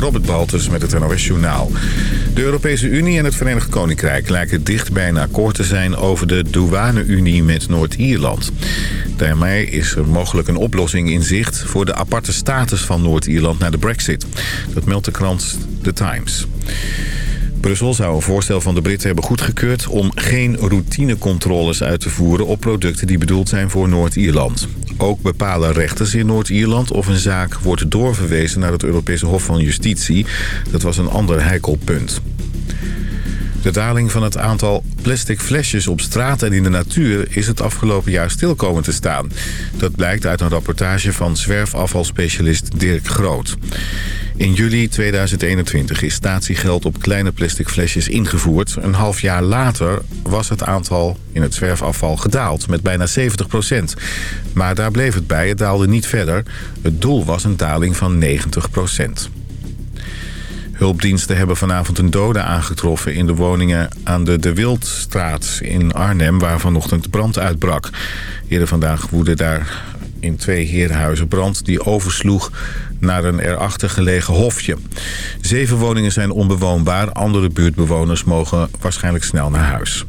Robert Baltus met het NOS Journaal. De Europese Unie en het Verenigd Koninkrijk lijken dicht bij een akkoord te zijn... over de douane-Unie met Noord-Ierland. Daarmee is er mogelijk een oplossing in zicht... voor de aparte status van Noord-Ierland na de brexit. Dat meldt de krant The Times. Brussel zou een voorstel van de Britten hebben goedgekeurd... om geen routinecontroles uit te voeren op producten die bedoeld zijn voor Noord-Ierland. Ook bepalen rechters in Noord-Ierland of een zaak wordt doorverwezen naar het Europese Hof van Justitie. Dat was een ander heikel punt. De daling van het aantal plastic flesjes op straat en in de natuur is het afgelopen jaar stil komen te staan. Dat blijkt uit een rapportage van zwerfafvalspecialist Dirk Groot. In juli 2021 is statiegeld op kleine plastic flesjes ingevoerd. Een half jaar later was het aantal in het zwerfafval gedaald met bijna 70 procent. Maar daar bleef het bij, het daalde niet verder. Het doel was een daling van 90 procent. Hulpdiensten hebben vanavond een dode aangetroffen in de woningen aan de De Wildstraat in Arnhem... waar vanochtend brand uitbrak. Eerder vandaag woedde daar in twee herenhuizen brand die oversloeg naar een erachter gelegen hofje. Zeven woningen zijn onbewoonbaar. Andere buurtbewoners mogen waarschijnlijk snel naar huis.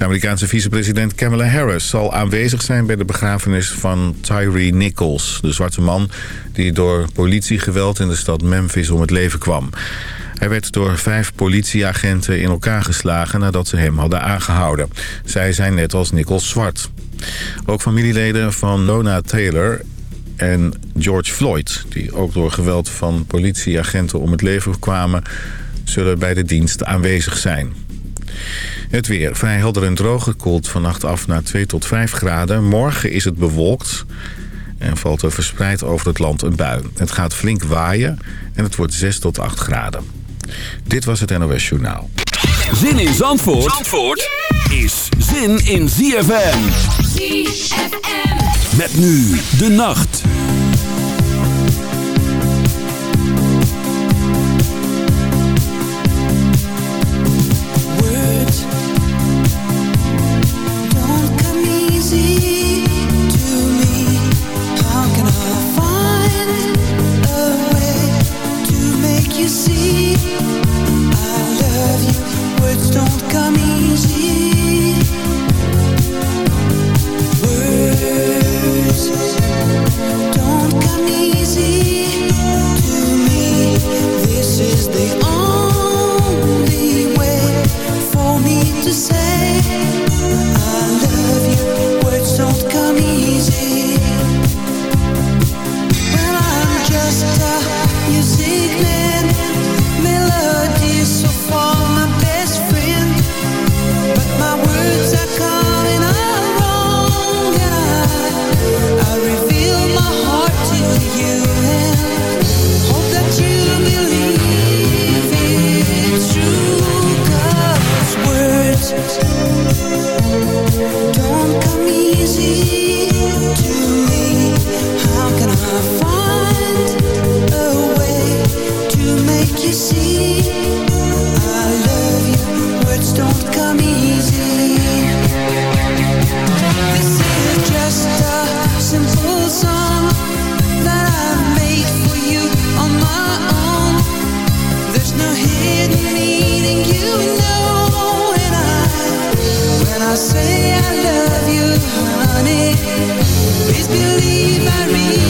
De Amerikaanse vicepresident Kamala Harris zal aanwezig zijn bij de begrafenis van Tyree Nichols. De zwarte man die door politiegeweld in de stad Memphis om het leven kwam. Hij werd door vijf politieagenten in elkaar geslagen nadat ze hem hadden aangehouden. Zij zijn net als Nichols zwart. Ook familieleden van Lona Taylor en George Floyd... die ook door geweld van politieagenten om het leven kwamen... zullen bij de dienst aanwezig zijn. Het weer vrij helder en droog gekoeld vannacht af naar 2 tot 5 graden. Morgen is het bewolkt en valt er verspreid over het land een bui. Het gaat flink waaien en het wordt 6 tot 8 graden. Dit was het NOS Journaal. Zin in Zandvoort, Zandvoort is zin in ZFM. ZFM. Met nu de nacht. believe I read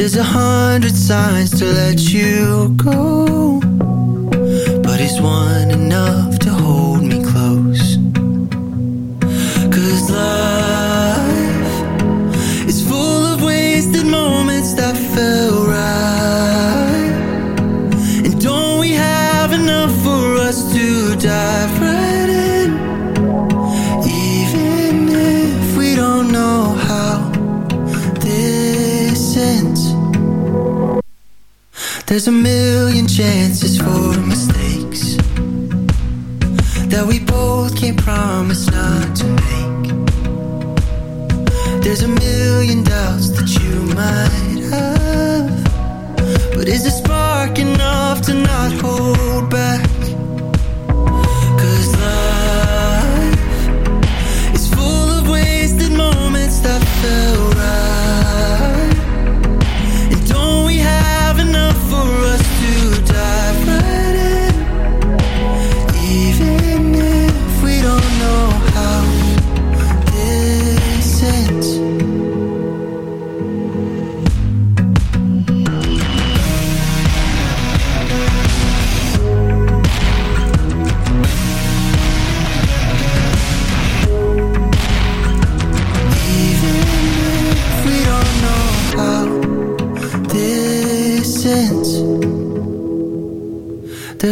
There's a hundred signs to let you go But is one enough? There's a million chances for mistakes That we both can't promise not to make. There's a million doubts that you might have But is this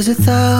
a thought.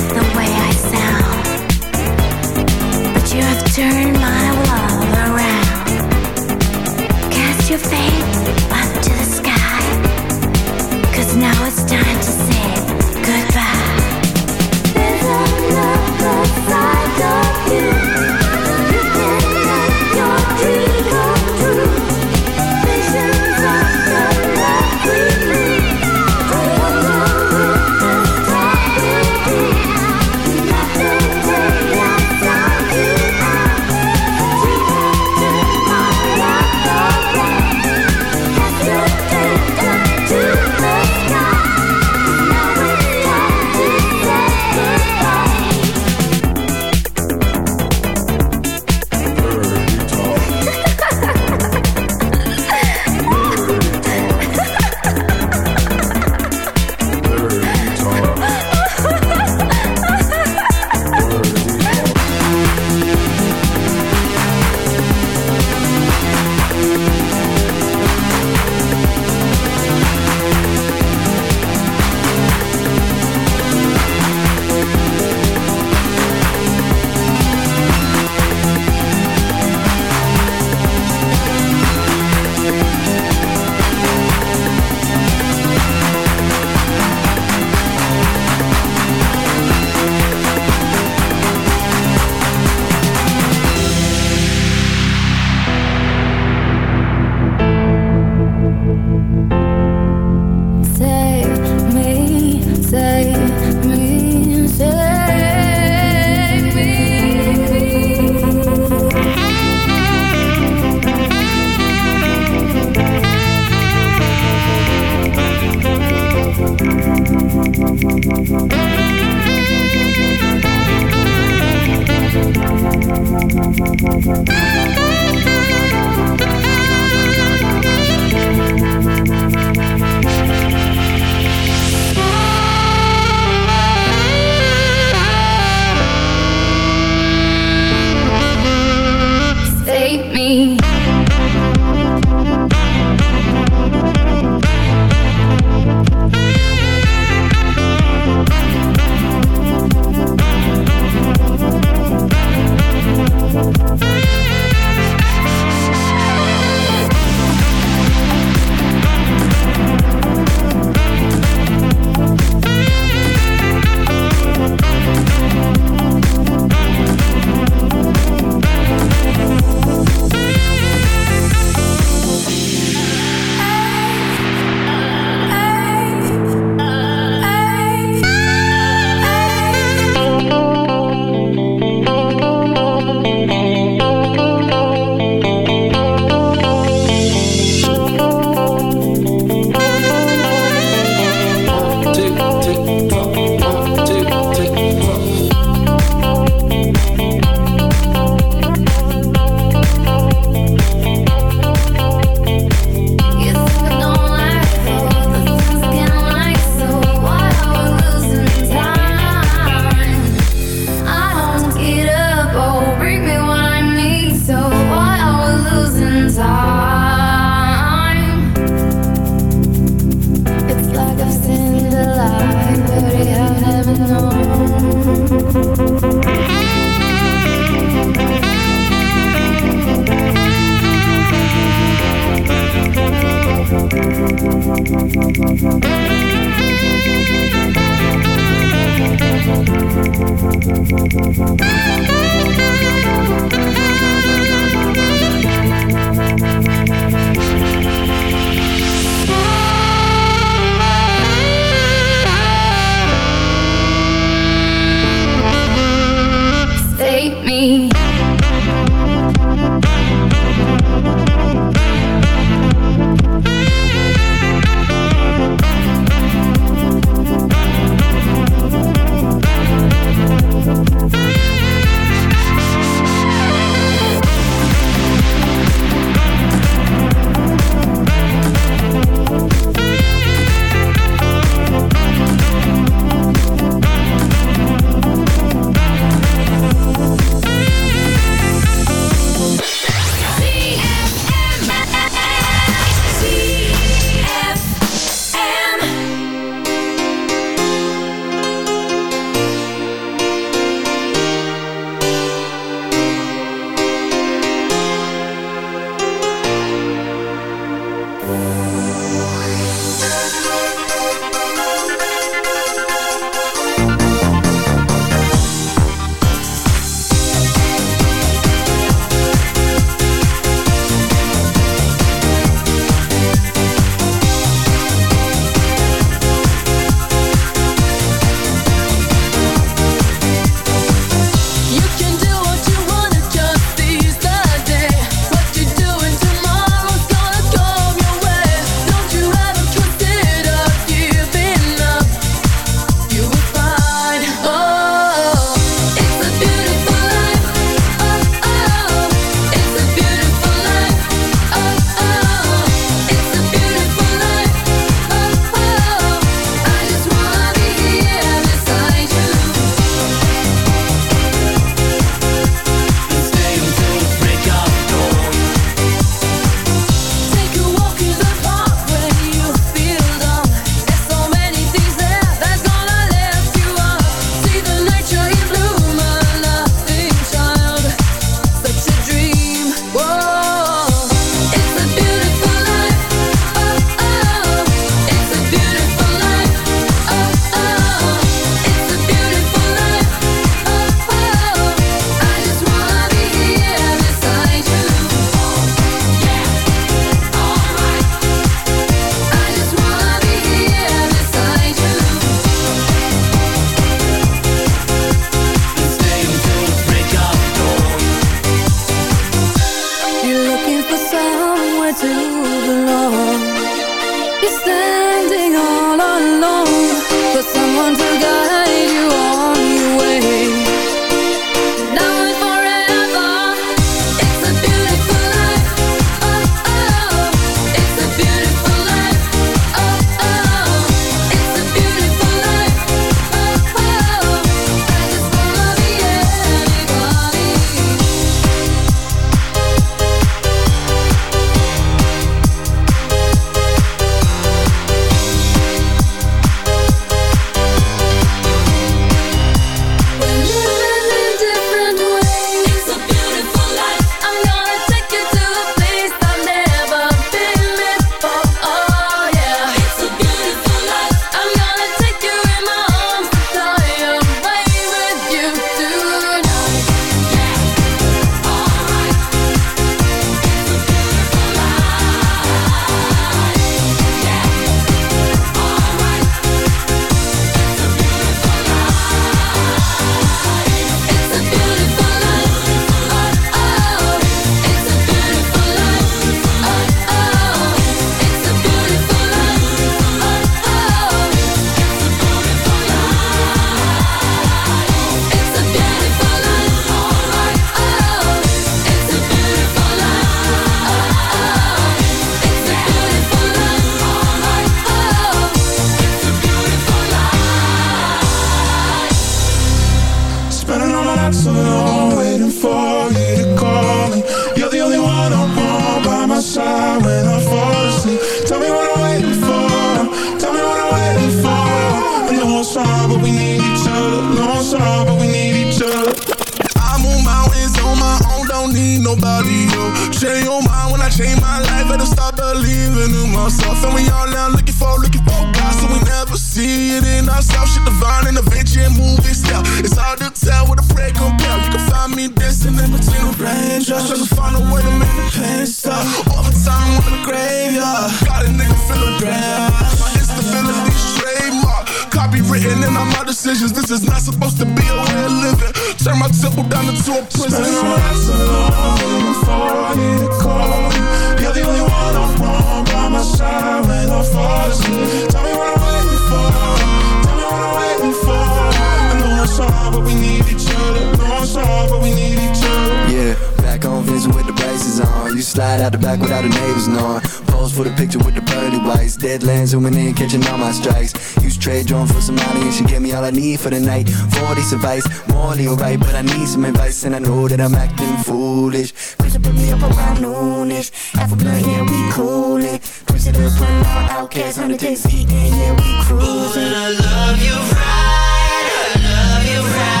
She gave me all I need for the night. 40's advice, morally alright But I need some advice and I know that I'm acting foolish. Push it, put me up around noonish. Half a blunt, yeah, we coolin' Push it up, run out, outcast, 100 days eating, yeah, we cruising. Ooh, and I love you right, I love you right.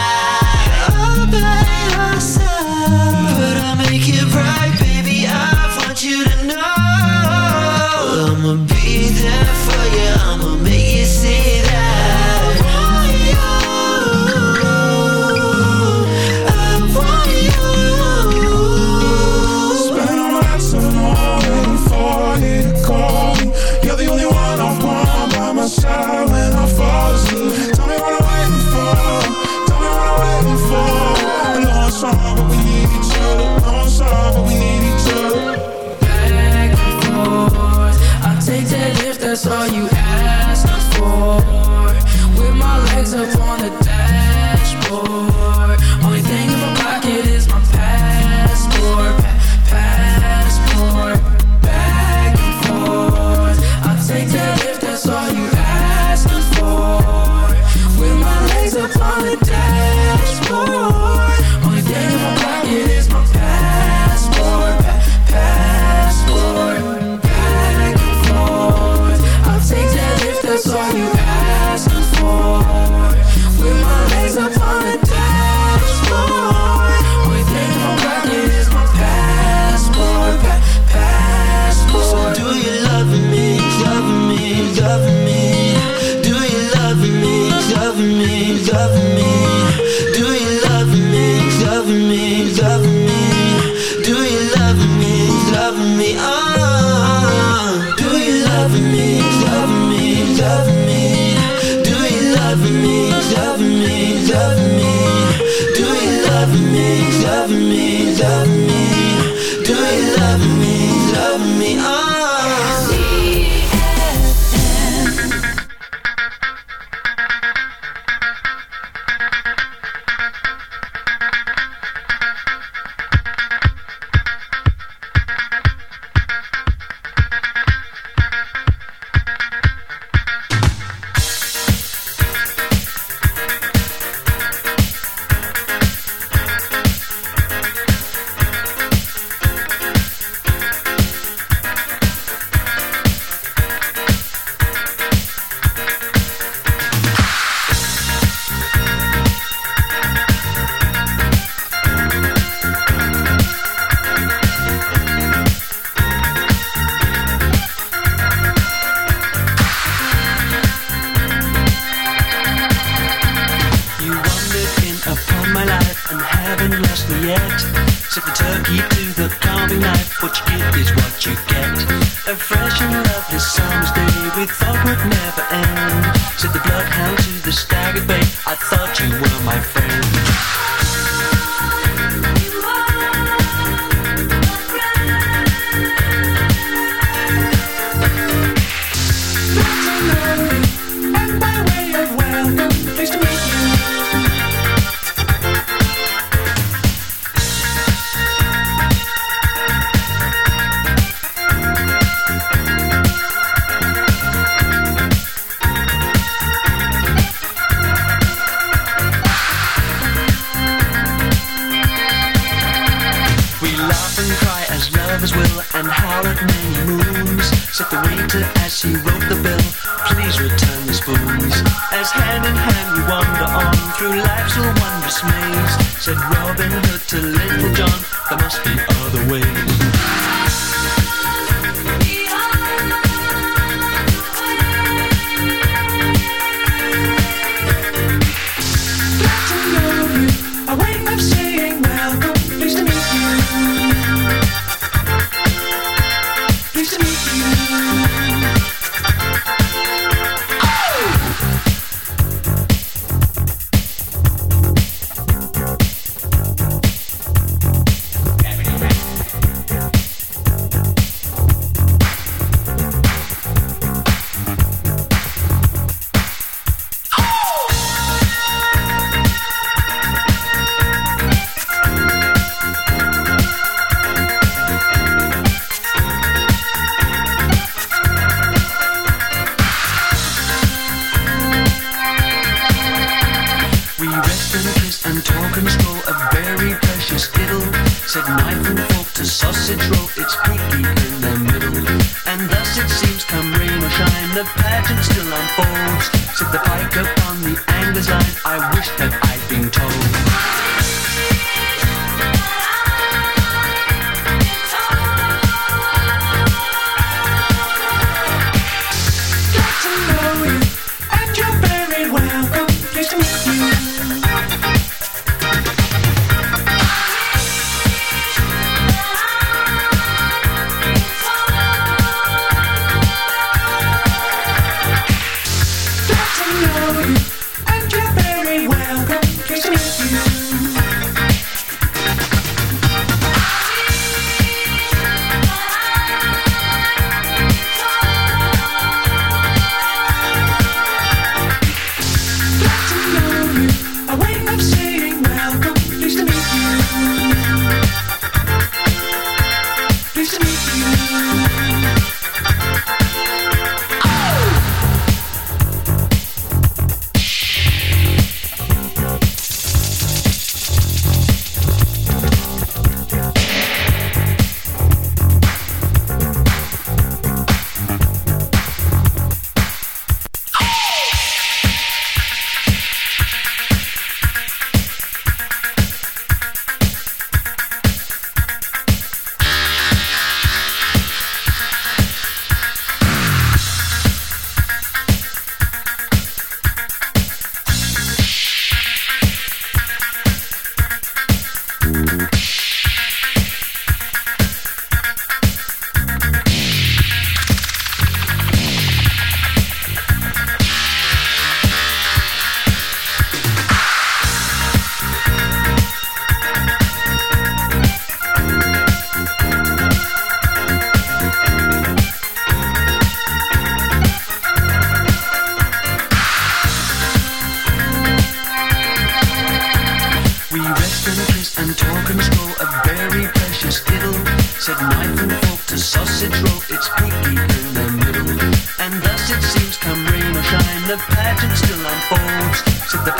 All by myself But I'll make it right, baby, I want you to know I'ma be there for you, I'ma make loving me? Ah, do you love me? Love me, love me. Do you love me? Love me, love me. Do you love me? Love me, love me. will and how it many moons. Said the waiter as he wrote the bill, please return the spoons. As hand in hand we wander on through life's all wondrous maze, said Robin Hood to Little John, there must be other ways. to the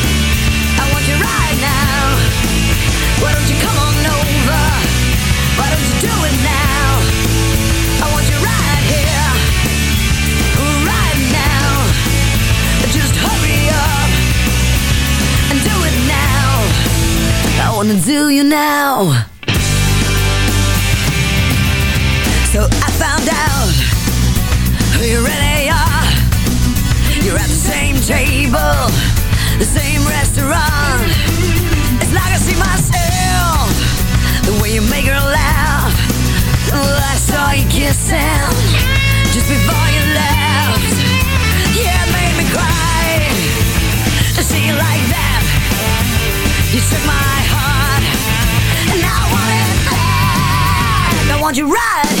Myself, the way you make her laugh. I saw you kissing just before you left. Yeah, it made me cry to see you like that. You my heart, and I want it back. I want you right